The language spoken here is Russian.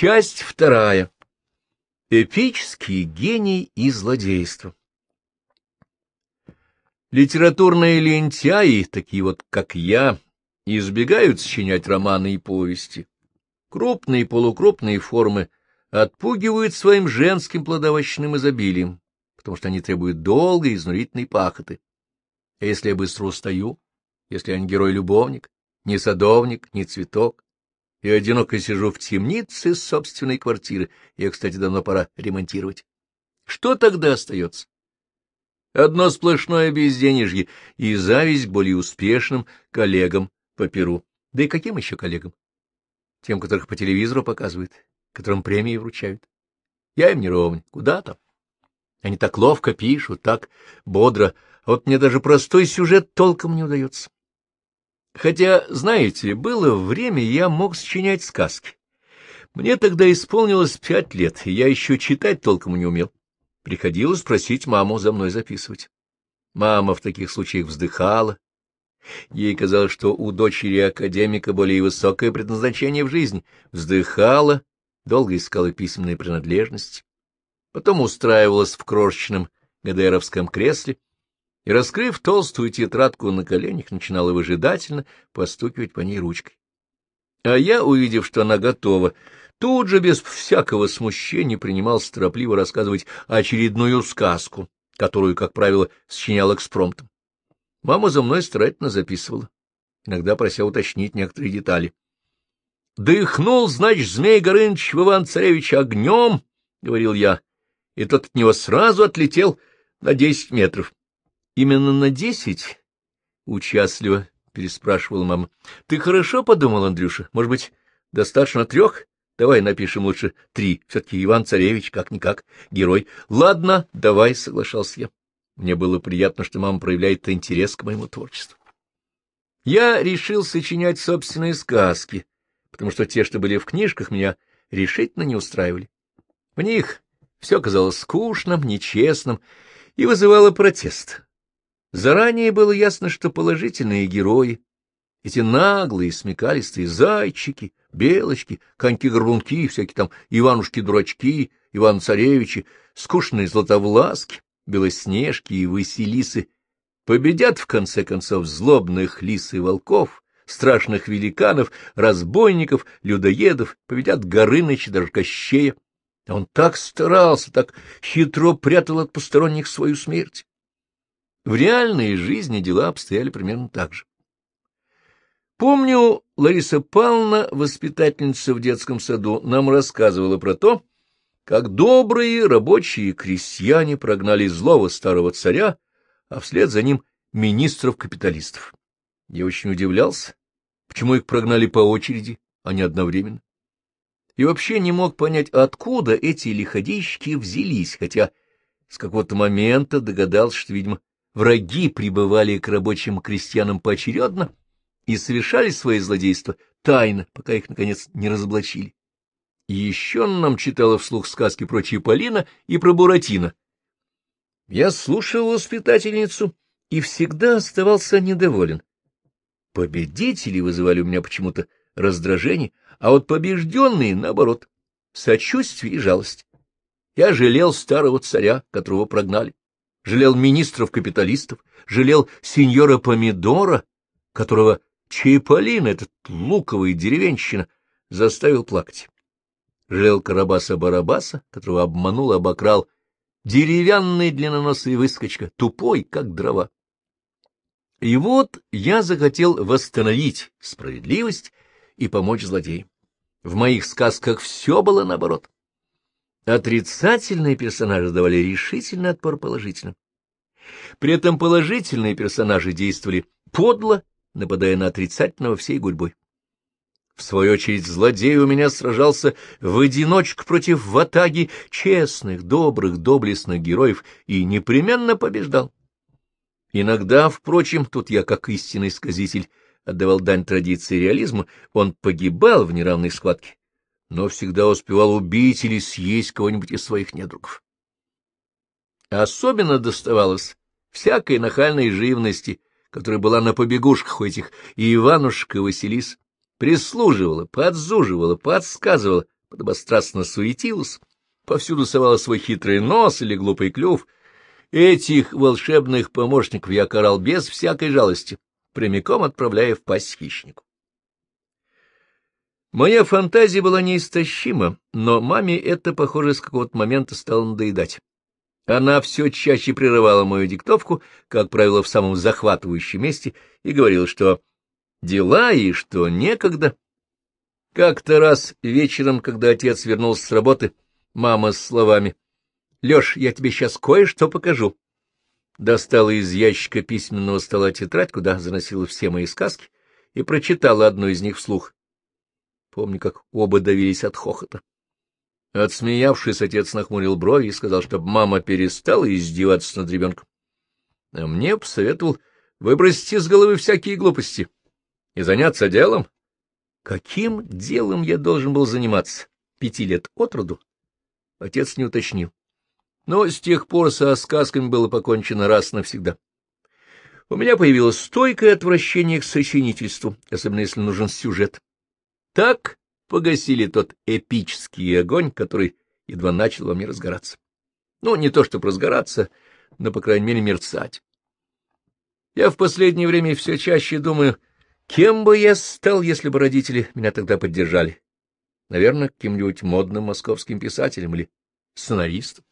Часть вторая. Эпический гений и злодейство. Литературные лентяи, такие вот, как я, избегают сочинять романы и повести. Крупные и полукрупные формы отпугивают своим женским плодовочным изобилием, потому что они требуют долгой и изнурительной пахоты. А если я быстро устаю, если я не герой-любовник, не садовник, не цветок, и одиноко сижу в темнице собственной квартиры, ее, кстати, давно пора ремонтировать, что тогда остается? Одно сплошное безденежье и зависть к более успешным коллегам по Перу. Да и каким еще коллегам? Тем, которых по телевизору показывают, которым премии вручают. Я им не ровень. Куда там? Они так ловко пишут, так бодро, а вот мне даже простой сюжет толком не удается. Хотя, знаете, было время, я мог сочинять сказки. Мне тогда исполнилось пять лет, и я еще читать толком не умел. Приходилось просить маму за мной записывать. Мама в таких случаях вздыхала. Ей казалось, что у дочери академика более высокое предназначение в жизни. Вздыхала, долго искала письменные принадлежности. Потом устраивалась в крошечном ГДРовском кресле и, раскрыв толстую тетрадку на коленях, начинала выжидательно постукивать по ней ручкой. А я, увидев, что она готова, тут же без всякого смущения принимался торопливо рассказывать очередную сказку, которую, как правило, сочинял экспромтом. Мама за мной старательно записывала, иногда прося уточнить некоторые детали. «Дыхнул, значит, Змей Горыныч в Иван-Царевича огнем», — говорил я, и тот от него сразу отлетел на десять метров. «Именно на десять?» — участливо переспрашивала мама. «Ты хорошо подумал, Андрюша? Может быть, достаточно трех?» Давай напишем лучше три. Все-таки Иван-Царевич, как-никак, герой. Ладно, давай, соглашался я. Мне было приятно, что мама проявляет интерес к моему творчеству. Я решил сочинять собственные сказки, потому что те, что были в книжках, меня решительно не устраивали. В них все казалось скучным, нечестным и вызывало протест. Заранее было ясно, что положительные герои, эти наглые, смекалистые зайчики, белочки, коньки-горбунки, всякие там Иванушки-дурачки, Иван-царевичи, скучные златовласки, белоснежки и василисы победят, в конце концов, злобных лис и волков, страшных великанов, разбойников, людоедов, победят Горыныча, даже Кощея. Он так старался, так хитро прятал от посторонних свою смерть. В реальной жизни дела обстояли примерно так же. Помню, Лариса Павловна, воспитательница в детском саду, нам рассказывала про то, как добрые рабочие крестьяне прогнали злого старого царя, а вслед за ним министров-капиталистов. Я очень удивлялся, почему их прогнали по очереди, а не одновременно. И вообще не мог понять, откуда эти лиходейщики взялись, хотя с какого-то момента догадался, что, видимо, враги прибывали к рабочим крестьянам поочередно, и совершали свои злодейства тайно, пока их, наконец, не разоблачили. Еще нам читала вслух сказки про Чиполлино и про Буратино. Я слушал воспитательницу и всегда оставался недоволен. Победители вызывали у меня почему-то раздражение, а вот побежденные, наоборот, сочувствие и жалость. Я жалел старого царя, которого прогнали, жалел министров-капиталистов, жалел сеньора Помидора, которого Чайполин, этот луковый деревенщина, заставил плакать. Жалел Карабаса-Барабаса, которого обманул и обокрал, деревянный длинноносый выскочка, тупой, как дрова. И вот я захотел восстановить справедливость и помочь злодеям. В моих сказках все было наоборот. Отрицательные персонажи давали решительный отпор положительным. При этом положительные персонажи действовали подло нападая на отрицательного всей гурьбой. В свою очередь, злодей у меня сражался в одиночку против ватаги честных, добрых, доблестных героев и непременно побеждал. Иногда, впрочем, тут я, как истинный сказитель, отдавал дань традиции реализма, он погибал в неравной схватке, но всегда успевал убить или съесть кого-нибудь из своих недругов. Особенно доставалось всякой нахальной живности, которая была на побегушках у этих и Иванушек, и Василис, прислуживала, подзуживала, подсказывала, подобострастно суетилась, повсюду совала свой хитрый нос или глупый клюв. Этих волшебных помощников я карал без всякой жалости, прямиком отправляя в пасть хищнику. Моя фантазия была неистощима, но маме это, похоже, с какого-то момента стало надоедать. Она все чаще прерывала мою диктовку, как правило, в самом захватывающем месте, и говорила, что дела и что некогда. Как-то раз вечером, когда отец вернулся с работы, мама с словами «Леш, я тебе сейчас кое-что покажу». Достала из ящика письменного стола тетрадь, куда заносила все мои сказки, и прочитала одну из них вслух. Помню, как оба давились от хохота. Отсмеявшись, отец нахмурил брови и сказал, чтобы мама перестала издеваться над ребенком. А мне посоветовал выбросить из головы всякие глупости и заняться делом. Каким делом я должен был заниматься? Пяти лет от роду? Отец не уточнил. Но с тех пор со сказками было покончено раз навсегда. У меня появилось стойкое отвращение к сочинительству, особенно если нужен сюжет. Так погасили тот эпический огонь, который едва начал во мне разгораться. Ну, не то чтобы разгораться, но, по крайней мере, мерцать. Я в последнее время все чаще думаю, кем бы я стал, если бы родители меня тогда поддержали. Наверное, каким-нибудь модным московским писателем или сценаристом.